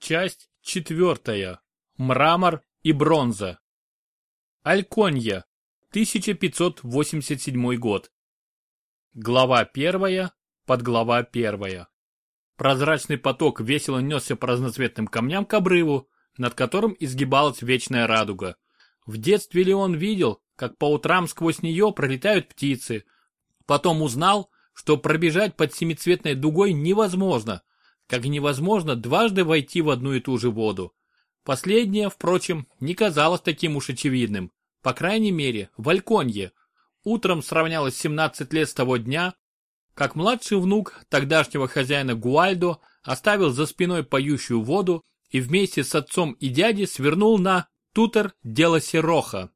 Часть четвертая. Мрамор и бронза. Альконья. 1587 год. Глава первая. Подглава первая. Прозрачный поток весело несся по разноцветным камням к обрыву, над которым изгибалась вечная радуга. В детстве ли он видел, как по утрам сквозь нее пролетают птицы. Потом узнал, что пробежать под семицветной дугой невозможно, как невозможно дважды войти в одну и ту же воду. Последнее, впрочем, не казалось таким уж очевидным. По крайней мере, в Альконье. Утром сравнялось 17 лет с того дня, как младший внук тогдашнего хозяина Гуальдо оставил за спиной поющую воду и вместе с отцом и дядей свернул на Тутер Дело Сероха.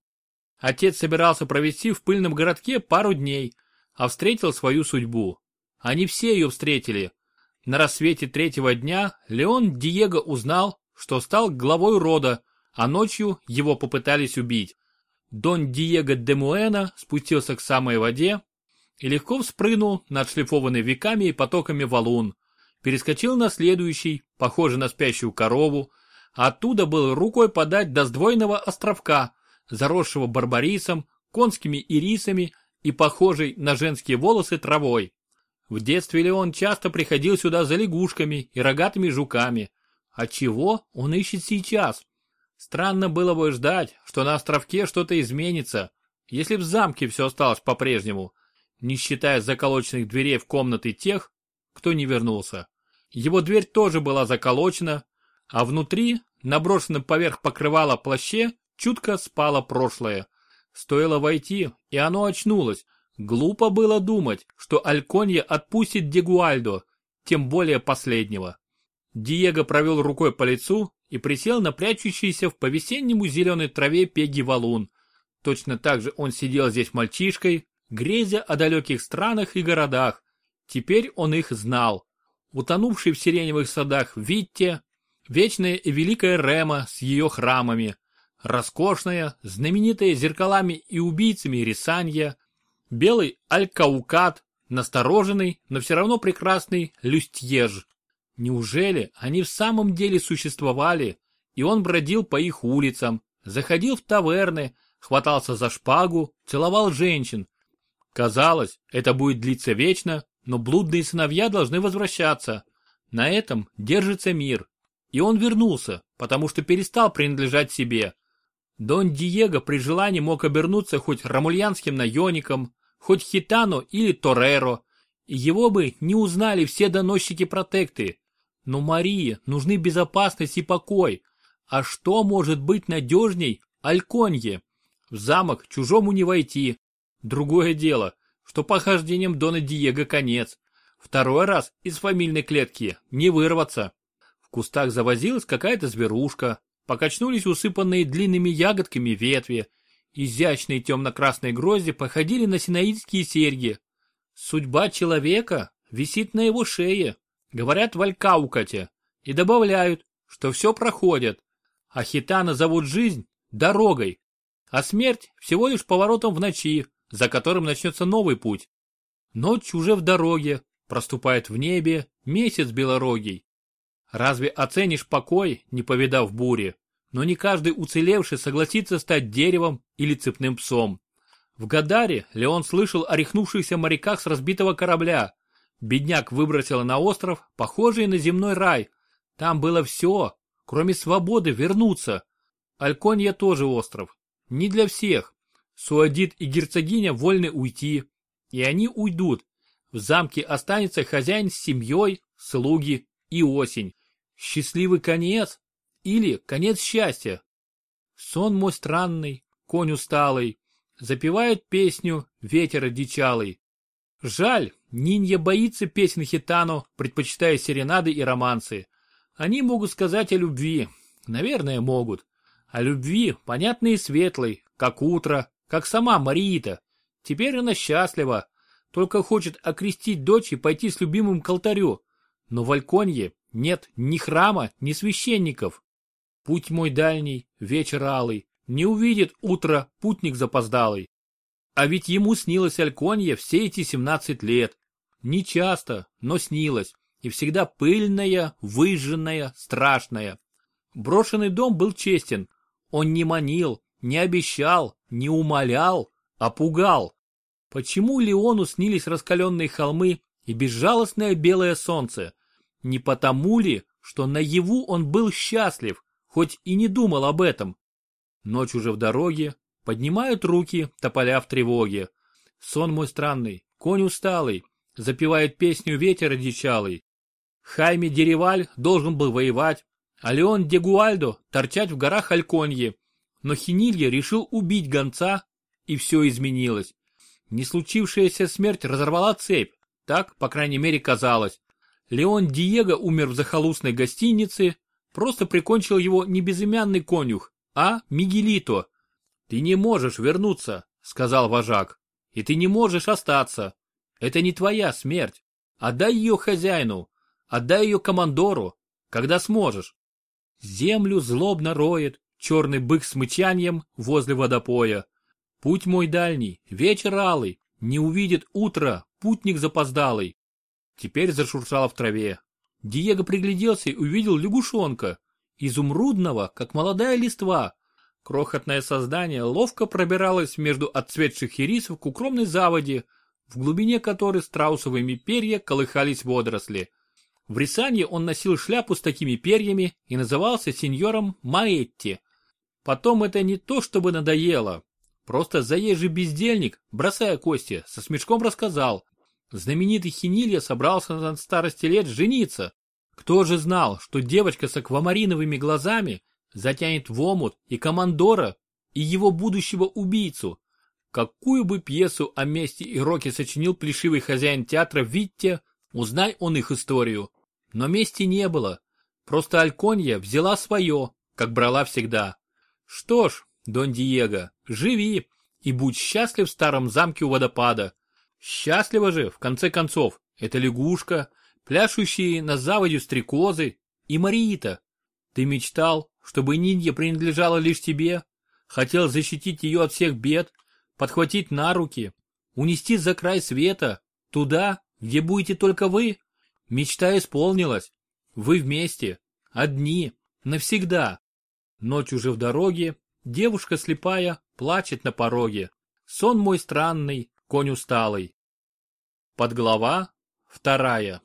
Отец собирался провести в пыльном городке пару дней, а встретил свою судьбу. Они все ее встретили, на рассвете третьего дня Леон Диего узнал, что стал главой рода, а ночью его попытались убить. Дон Диего де Муэна спустился к самой воде и легко вспрыгнул на отшлифованный веками и потоками валун, перескочил на следующий, похожий на спящую корову, а оттуда был рукой подать до сдвоенного островка, заросшего барбарисом, конскими ирисами и похожей на женские волосы травой. В детстве Леон часто приходил сюда за лягушками и рогатыми жуками. А чего он ищет сейчас? Странно было бы ждать, что на островке что-то изменится, если в замке все осталось по-прежнему, не считая заколоченных дверей в комнаты тех, кто не вернулся. Его дверь тоже была заколочена, а внутри, наброшенном поверх покрывала плаще, чутко спало прошлое. Стоило войти, и оно очнулось, Глупо было думать, что Альконья отпустит Дегуальдо, тем более последнего. Диего провел рукой по лицу и присел на прячущийся в повесеннему зеленой траве пеги валун. Точно так же он сидел здесь мальчишкой, грезя о далеких странах и городах. Теперь он их знал. Утонувший в сиреневых садах Витте, вечная и великая Рема с ее храмами, роскошная, знаменитая зеркалами и убийцами Рисанья, белый алькаукат, настороженный, но все равно прекрасный люстьеж. Неужели они в самом деле существовали, и он бродил по их улицам, заходил в таверны, хватался за шпагу, целовал женщин. Казалось, это будет длиться вечно, но блудные сыновья должны возвращаться. На этом держится мир. И он вернулся, потому что перестал принадлежать себе. Дон Диего при желании мог обернуться хоть рамульянским наемником, хоть Хитано или Тореро. Его бы не узнали все доносчики протекты. Но Марии нужны безопасность и покой. А что может быть надежней Альконье? В замок чужому не войти. Другое дело, что похождением Дона Диего конец. Второй раз из фамильной клетки не вырваться. В кустах завозилась какая-то зверушка. Покачнулись усыпанные длинными ягодками ветви. Изящные темно-красные грозди походили на синаидские серьги. Судьба человека висит на его шее, говорят в Алькаукате, и добавляют, что все проходит, а хитана зовут жизнь дорогой, а смерть всего лишь поворотом в ночи, за которым начнется новый путь. Ночь уже в дороге, проступает в небе месяц белорогий. Разве оценишь покой, не повидав бури? Но не каждый уцелевший согласится стать деревом или цепным псом. В Гадаре Леон слышал о рехнувшихся моряках с разбитого корабля. Бедняк выбросил на остров, похожий на земной рай. Там было все, кроме свободы вернуться. Альконья тоже остров. Не для всех. Суадит и герцогиня вольны уйти. И они уйдут. В замке останется хозяин с семьей, слуги и осень. Счастливый конец или конец счастья. Сон мой странный, конь усталый, запевает песню ветер одичалый. Жаль, Нинья боится песен хитану, предпочитая серенады и романсы. Они могут сказать о любви, наверное, могут. О любви, понятной и светлой, как утро, как сама Мариита. Теперь она счастлива, только хочет окрестить дочь и пойти с любимым к алтарю. Но в Альконье нет ни храма, ни священников. Путь мой дальний, вечер алый, не увидит утро путник запоздалый. А ведь ему снилось Альконье все эти семнадцать лет. Не часто, но снилось. и всегда пыльная, выжженная, страшная. Брошенный дом был честен. Он не манил, не обещал, не умолял, а пугал. Почему Леону снились раскаленные холмы и безжалостное белое солнце? Не потому ли, что наяву он был счастлив, хоть и не думал об этом? Ночь уже в дороге, поднимают руки, тополя в тревоге. Сон мой странный, конь усталый, запевает песню ветер одичалый. Хайме Дереваль должен был воевать, а Леон Дегуальдо торчать в горах Альконье. Но Хинилья решил убить гонца, и все изменилось. Не случившаяся смерть разорвала цепь, так, по крайней мере, казалось. Леон Диего умер в захолустной гостинице, просто прикончил его не безымянный конюх, а Мигелито. «Ты не можешь вернуться», — сказал вожак, — «и ты не можешь остаться. Это не твоя смерть. Отдай ее хозяину, отдай ее командору, когда сможешь». Землю злобно роет черный бык с мычанием возле водопоя. Путь мой дальний, вечер алый, не увидит утро, путник запоздалый. Теперь зашуршало в траве. Диего пригляделся и увидел лягушонка, изумрудного, как молодая листва. Крохотное создание ловко пробиралось между отцветших ирисов к укромной заводе, в глубине которой страусовыми перья колыхались водоросли. В Рисанье он носил шляпу с такими перьями и назывался сеньором Маэтти. Потом это не то чтобы надоело, Просто заезжий бездельник, бросая кости, со смешком рассказал. Знаменитый Хинилья собрался на старости лет жениться. Кто же знал, что девочка с аквамариновыми глазами затянет в омут и командора, и его будущего убийцу? Какую бы пьесу о мести и роке сочинил плешивый хозяин театра Витте, узнай он их историю. Но мести не было. Просто Альконья взяла свое, как брала всегда. Что ж, Дон Диего, живи и будь счастлив в старом замке у водопада. Счастлива же, в конце концов, эта лягушка, пляшущие на заводе стрекозы и Мариита. Ты мечтал, чтобы Ниндья принадлежала лишь тебе, хотел защитить ее от всех бед, подхватить на руки, унести за край света, туда, где будете только вы. Мечта исполнилась. Вы вместе, одни, навсегда. Ночь уже в дороге, Девушка слепая плачет на пороге. Сон мой странный, конь усталый. Подглава вторая.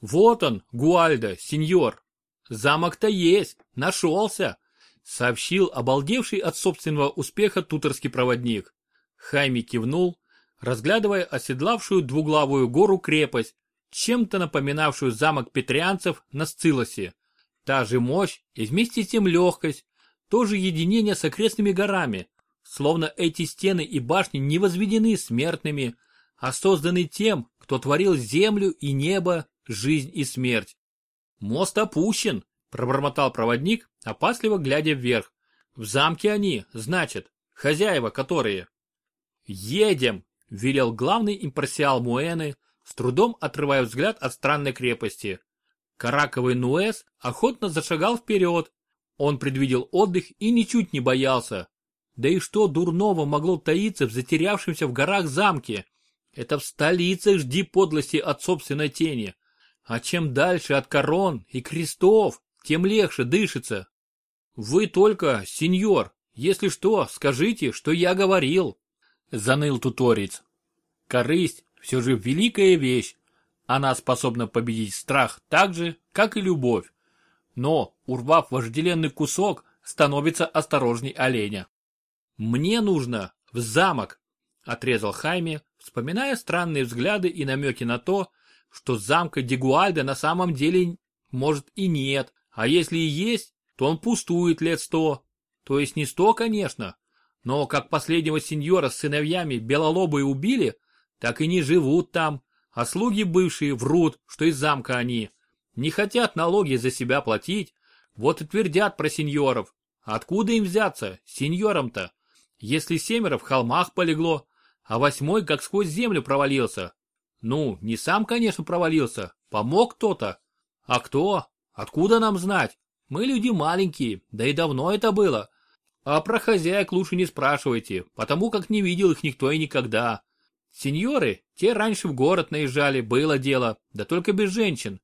Вот он, Гуальдо, сеньор. Замок-то есть, нашелся, сообщил обалдевший от собственного успеха туторский проводник. Хайми кивнул, разглядывая оседлавшую двуглавую гору крепость, чем-то напоминавшую замок петрианцев на Сцилосе. Та же мощь и вместе с тем легкость, тоже единение с окрестными горами, словно эти стены и башни не возведены смертными, а созданы тем, кто творил землю и небо, жизнь и смерть. «Мост опущен», — пробормотал проводник, опасливо глядя вверх. «В замке они, значит, хозяева которые». «Едем», — велел главный импарсиал Муэны, с трудом отрывая взгляд от странной крепости. Караковый Нуэс охотно зашагал вперед, он предвидел отдых и ничуть не боялся. Да и что дурного могло таиться в затерявшемся в горах замке? Это в столице жди подлости от собственной тени. А чем дальше от корон и крестов, тем легче дышится. Вы только, сеньор, если что, скажите, что я говорил. Заныл туторец. Корысть все же великая вещь. Она способна победить страх так же, как и любовь но, урвав вожделенный кусок, становится осторожней оленя. «Мне нужно в замок», — отрезал Хайме, вспоминая странные взгляды и намеки на то, что замка Дегуальда на самом деле может и нет, а если и есть, то он пустует лет сто. То есть не сто, конечно, но как последнего сеньора с сыновьями белолобые убили, так и не живут там, а слуги бывшие врут, что из замка они. Не хотят налоги за себя платить, вот и твердят про сеньоров. Откуда им взяться, сеньорам-то? Если семеро в холмах полегло, а восьмой как сквозь землю провалился. Ну, не сам, конечно, провалился, помог кто-то. А кто? Откуда нам знать? Мы люди маленькие, да и давно это было. А про хозяек лучше не спрашивайте, потому как не видел их никто и никогда. Сеньоры, те раньше в город наезжали, было дело, да только без женщин.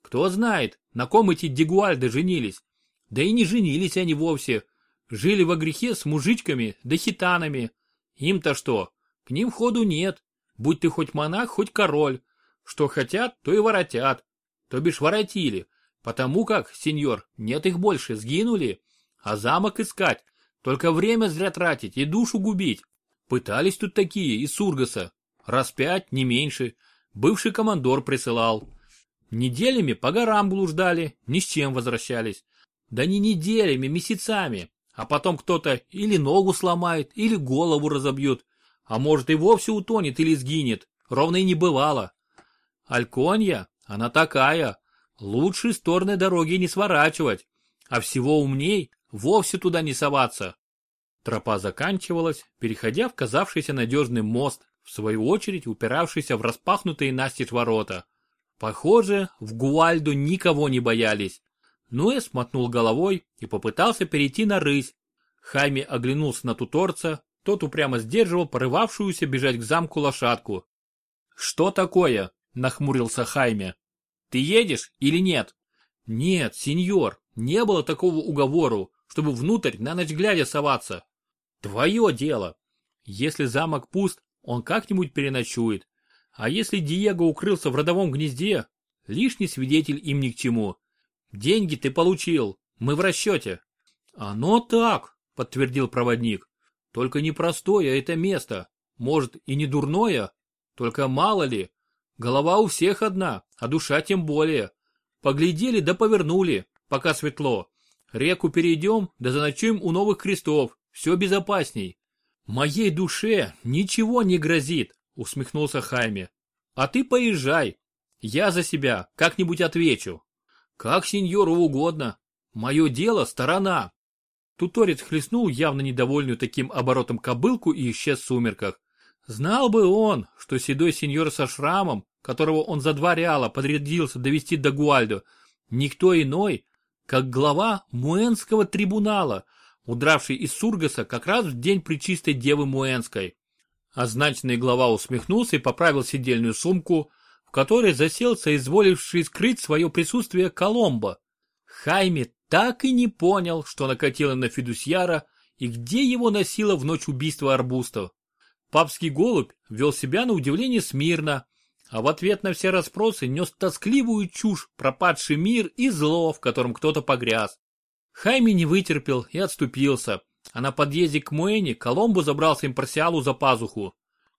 Кто знает, на ком эти дегуальды женились. Да и не женились они вовсе. Жили во грехе с мужичками да хитанами. Им-то что? К ним ходу нет. Будь ты хоть монах, хоть король. Что хотят, то и воротят. То бишь воротили. Потому как, сеньор, нет их больше, сгинули. А замок искать. Только время зря тратить и душу губить. Пытались тут такие из Сургаса. Раз пять, не меньше. Бывший командор присылал. Неделями по горам блуждали, ни с чем возвращались. Да не неделями, месяцами. А потом кто-то или ногу сломает, или голову разобьет. А может и вовсе утонет или сгинет. Ровно и не бывало. Альконья, она такая. Лучше стороны дороги не сворачивать. А всего умней вовсе туда не соваться. Тропа заканчивалась, переходя в казавшийся надежный мост, в свою очередь упиравшийся в распахнутые настежь ворота. Похоже, в Гуальду никого не боялись. Нуэс мотнул головой и попытался перейти на рысь. Хайми оглянулся на туторца, тот упрямо сдерживал порывавшуюся бежать к замку лошадку. «Что такое?» – нахмурился Хайме. «Ты едешь или нет?» «Нет, сеньор, не было такого уговору, чтобы внутрь на ночь глядя соваться. Твое дело. Если замок пуст, он как-нибудь переночует. А если Диего укрылся в родовом гнезде, лишний свидетель им ни к чему. Деньги ты получил, мы в расчете. Оно так, подтвердил проводник. Только непростое это место. Может и не дурное, только мало ли. Голова у всех одна, а душа тем более. Поглядели да повернули, пока светло. Реку перейдем, да заночуем у новых крестов. Все безопасней. Моей душе ничего не грозит, усмехнулся Хайме. А ты поезжай. Я за себя как-нибудь отвечу. Как сеньору угодно. Мое дело сторона. Туторец хлестнул явно недовольную таким оборотом кобылку и исчез в сумерках. Знал бы он, что седой сеньор со шрамом, которого он за два реала подрядился довести до Гуальдо, никто иной, как глава Муэнского трибунала, удравший из Сургаса как раз в день Пречистой Девы Муэнской. Означенный глава усмехнулся и поправил сидельную сумку, в которой засел соизволивший скрыть свое присутствие Коломбо. Хайме так и не понял, что накатило на Федусьяра и где его носило в ночь убийства арбустов. Папский голубь вел себя на удивление смирно, а в ответ на все расспросы нес тоскливую чушь, пропадший мир и зло, в котором кто-то погряз. Хайми не вытерпел и отступился, а на подъезде к Муэне Коломбу забрался импарсиалу за пазуху.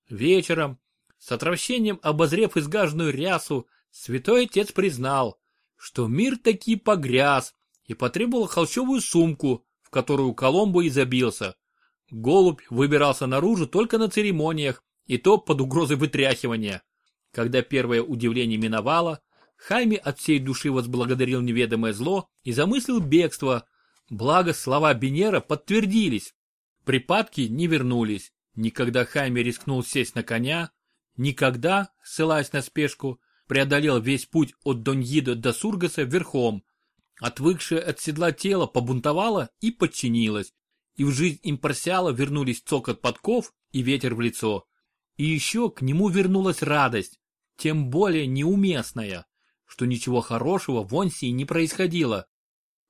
Вечером, с отвращением обозрев изгаженную рясу, святой отец признал, что мир таки погряз и потребовал холщовую сумку, в которую Коломбо и забился. Голубь выбирался наружу только на церемониях, и то под угрозой вытряхивания. Когда первое удивление миновало, Хайми от всей души возблагодарил неведомое зло и замыслил бегство. Благо слова Бенера подтвердились. Припадки не вернулись. Никогда Хайми рискнул сесть на коня, никогда, ссылаясь на спешку, преодолел весь путь от Доньида до Сургаса верхом. Отвыкшее от седла тело побунтовало и подчинилось. И в жизнь импарсиала вернулись цокот подков и ветер в лицо. И еще к нему вернулась радость, тем более неуместная что ничего хорошего в Онсии не происходило.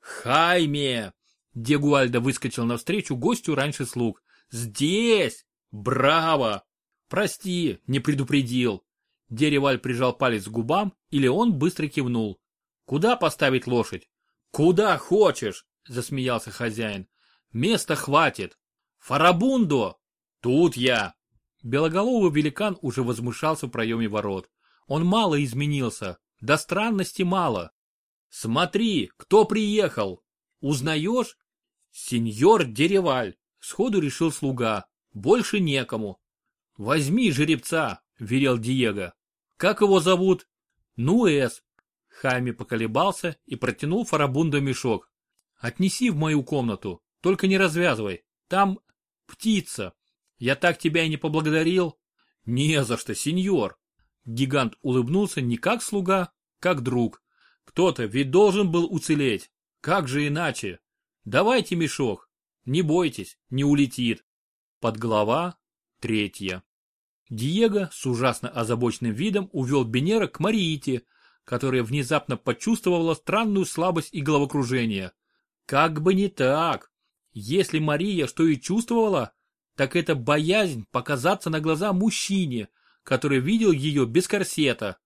«Хайме!» Дегуальда выскочил навстречу гостю раньше слуг. «Здесь! Браво!» «Прости, не предупредил». Дереваль прижал палец к губам, или он быстро кивнул. «Куда поставить лошадь?» «Куда хочешь!» – засмеялся хозяин. «Места хватит!» «Фарабундо!» «Тут я!» Белоголовый великан уже возмущался в проеме ворот. Он мало изменился, до странности мало. Смотри, кто приехал. Узнаешь? Сеньор Дереваль. Сходу решил слуга. Больше некому. Возьми жеребца, велел Диего. Как его зовут? Нуэс. Хайми поколебался и протянул Фарабунду мешок. Отнеси в мою комнату, только не развязывай. Там птица. Я так тебя и не поблагодарил. Не за что, сеньор. Гигант улыбнулся не как слуга, как друг. Кто-то ведь должен был уцелеть. Как же иначе? Давайте мешок. Не бойтесь, не улетит. Подглава третья. Диего с ужасно озабоченным видом увел Бенера к Мариите, которая внезапно почувствовала странную слабость и головокружение. Как бы не так. Если Мария что и чувствовала, так это боязнь показаться на глаза мужчине, который видел ее без корсета.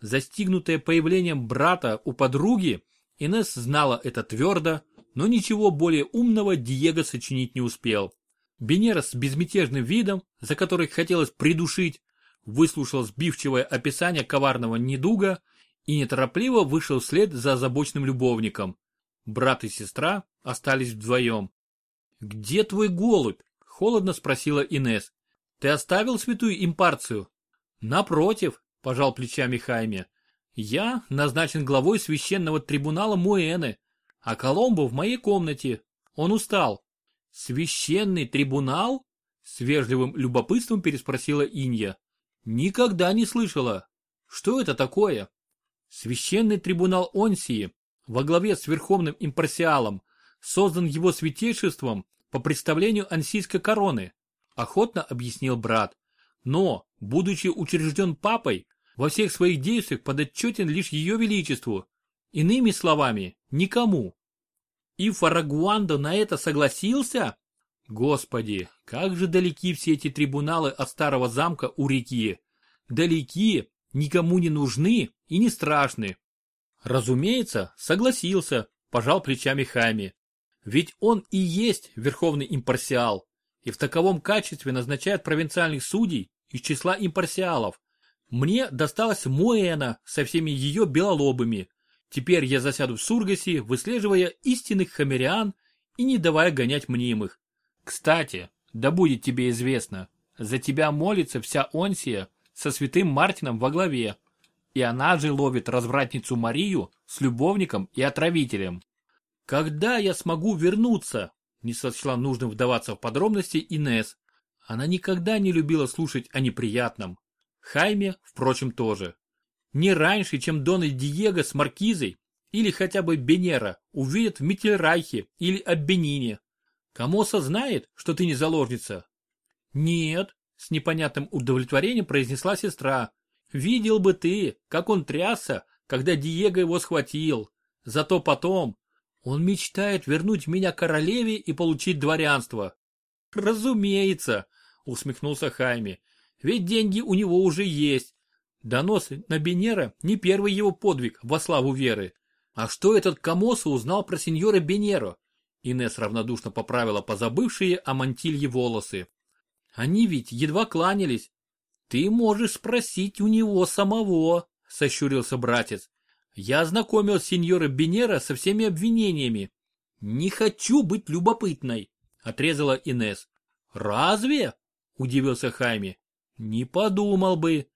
Застигнутая появлением брата у подруги, Инесс знала это твердо, но ничего более умного Диего сочинить не успел. Бенера с безмятежным видом, за который хотелось придушить, выслушал сбивчивое описание коварного недуга и неторопливо вышел вслед за озабоченным любовником. Брат и сестра остались вдвоем. «Где твой голубь?» – холодно спросила Инес. «Ты оставил святую импарцию?» «Напротив», – пожал плечами Хайме. «Я назначен главой священного трибунала Муэны, а Коломбо в моей комнате. Он устал». «Священный трибунал?» – с вежливым любопытством переспросила Инья. «Никогда не слышала. Что это такое?» «Священный трибунал Онсии, во главе с Верховным Импарсиалом, создан его святейшеством по представлению ансийской короны, охотно объяснил брат. Но, будучи учрежден папой, во всех своих действиях подотчетен лишь ее величеству. Иными словами, никому. И Фарагуандо на это согласился? Господи, как же далеки все эти трибуналы от старого замка у реки. Далеки, никому не нужны и не страшны. Разумеется, согласился, пожал плечами Хами. Ведь он и есть верховный импарсиал, и в таковом качестве назначает провинциальных судей из числа импарсиалов. Мне досталась Моэна со всеми ее белолобами. Теперь я засяду в Сургасе, выслеживая истинных хамериан и не давая гонять мнимых. Кстати, да будет тебе известно, за тебя молится вся Онсия со святым Мартином во главе. И она же ловит развратницу Марию с любовником и отравителем. Когда я смогу вернуться? Не сочла нужным вдаваться в подробности Инес. Она никогда не любила слушать о неприятном. Хайме, впрочем, тоже. Не раньше, чем Дон Диего с Маркизой или хотя бы Бенера увидят в Миттельрайхе или Аббенине. Камоса знает, что ты не заложница? Нет, с непонятным удовлетворением произнесла сестра. Видел бы ты, как он трясся, когда Диего его схватил. Зато потом, он мечтает вернуть меня королеве и получить дворянство. Разумеется, усмехнулся Хайми. Ведь деньги у него уже есть. Донос на Бенера не первый его подвиг во славу веры. А что этот Камоса узнал про сеньора Бенеро? Инес равнодушно поправила позабывшие о мантилье волосы. Они ведь едва кланялись. Ты можешь спросить у него самого, сощурился братец. Я ознакомил сеньора Бенера со всеми обвинениями. Не хочу быть любопытной, отрезала Инес. Разве? Удивился Хайми. Не подумал бы.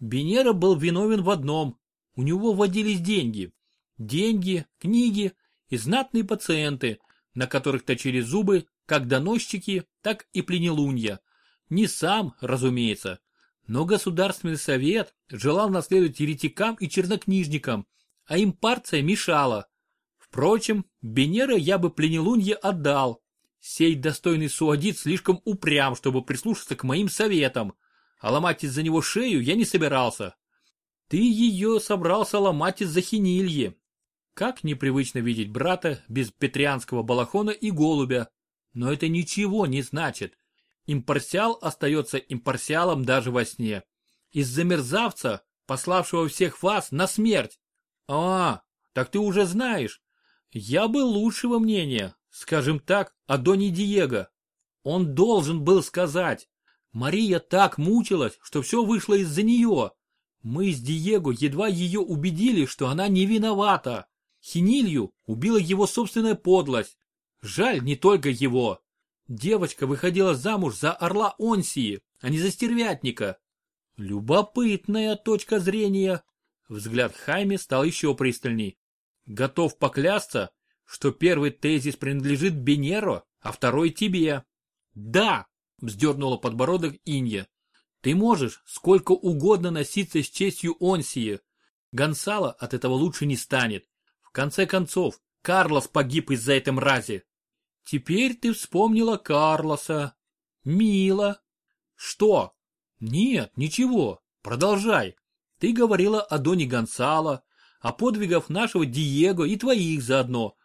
Бенера был виновен в одном. У него водились деньги. Деньги, книги и знатные пациенты, на которых точили зубы как доносчики, так и пленелунья. Не сам, разумеется, но Государственный совет желал наследовать еретикам и чернокнижникам, а импарция мешала. Впрочем, Бенера я бы пленелунье отдал. Сей достойный суадит слишком упрям, чтобы прислушаться к моим советам, а ломать из-за него шею я не собирался. Ты ее собрался ломать из-за хинильи. Как непривычно видеть брата без петрианского балахона и голубя. Но это ничего не значит. Импарсиал остается импарсиалом даже во сне. Из-за мерзавца, пославшего всех вас на смерть. А, так ты уже знаешь. Я был лучшего мнения, скажем так, о Доне Диего. Он должен был сказать. Мария так мучилась, что все вышло из-за нее. Мы с Диего едва ее убедили, что она не виновата. Хинилью убила его собственная подлость. Жаль не только его. Девочка выходила замуж за орла Онсии, а не за стервятника. Любопытная точка зрения. Взгляд Хайми стал еще пристальней. Готов поклясться, что первый тезис принадлежит Бенеро, а второй тебе. Да, вздернула подбородок Инья. Ты можешь сколько угодно носиться с честью Онсии. Гонсало от этого лучше не станет. В конце концов, Карлос погиб из-за этой мрази. Теперь ты вспомнила Карлоса. Мило. Что? Нет, ничего. Продолжай. Ты говорила о Доне Гонсало, о подвигах нашего Диего и твоих заодно.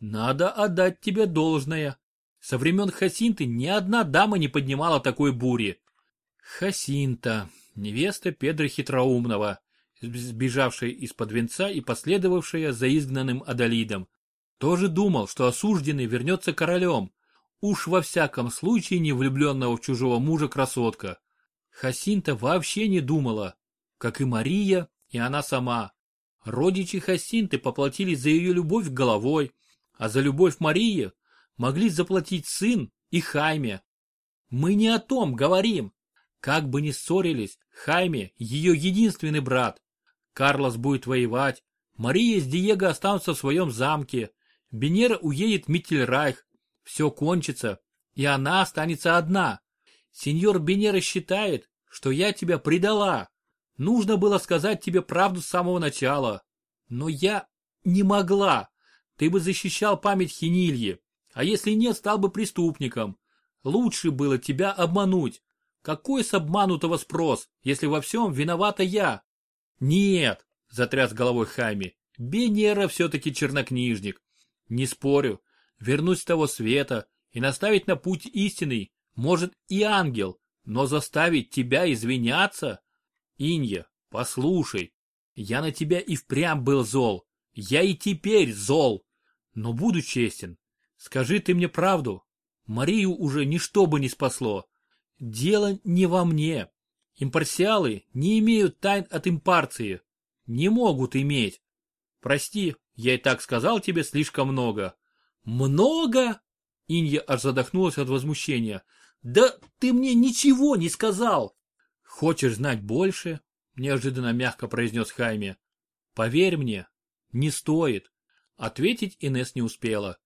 Надо отдать тебе должное. Со времен Хасинты ни одна дама не поднимала такой бури. Хасинта, невеста Педро Хитроумного, сбежавшая из-под венца и последовавшая за изгнанным Адалидом. Тоже думал, что осужденный вернется королем. Уж во всяком случае не влюбленного в чужого мужа красотка. Хасинта вообще не думала, как и Мария, и она сама. Родичи Хасинты поплатились за ее любовь головой, а за любовь Марии могли заплатить сын и Хайме. Мы не о том говорим. Как бы ни ссорились, Хайме – ее единственный брат. Карлос будет воевать, Мария с Диего останутся в своем замке, Бенера уедет в Миттельрайх, все кончится, и она останется одна. Сеньор Бенера считает, что я тебя предала. Нужно было сказать тебе правду с самого начала. Но я не могла. Ты бы защищал память Хинильи, а если нет, стал бы преступником. Лучше было тебя обмануть. Какой с обманутого спрос, если во всем виновата я? Нет, затряс головой Хайми, Бенера все-таки чернокнижник. Не спорю, вернуть с того света и наставить на путь истинный может и ангел, но заставить тебя извиняться? Инья, послушай, я на тебя и впрямь был зол, я и теперь зол, но буду честен. Скажи ты мне правду, Марию уже ничто бы не спасло. Дело не во мне. Импарсиалы не имеют тайн от импарции. Не могут иметь. Прости, я и так сказал тебе слишком много. Много? Инья аж задохнулась от возмущения. Да ты мне ничего не сказал. Хочешь знать больше? Неожиданно мягко произнес Хайме. Поверь мне, не стоит. Ответить Инес не успела.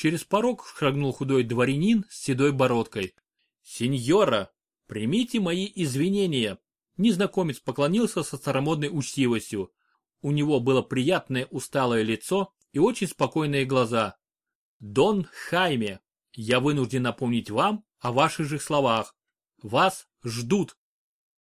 Через порог шагнул худой дворянин с седой бородкой. «Сеньора, примите мои извинения!» Незнакомец поклонился со старомодной учтивостью. У него было приятное усталое лицо и очень спокойные глаза. «Дон Хайме, я вынужден напомнить вам о ваших же словах. Вас ждут.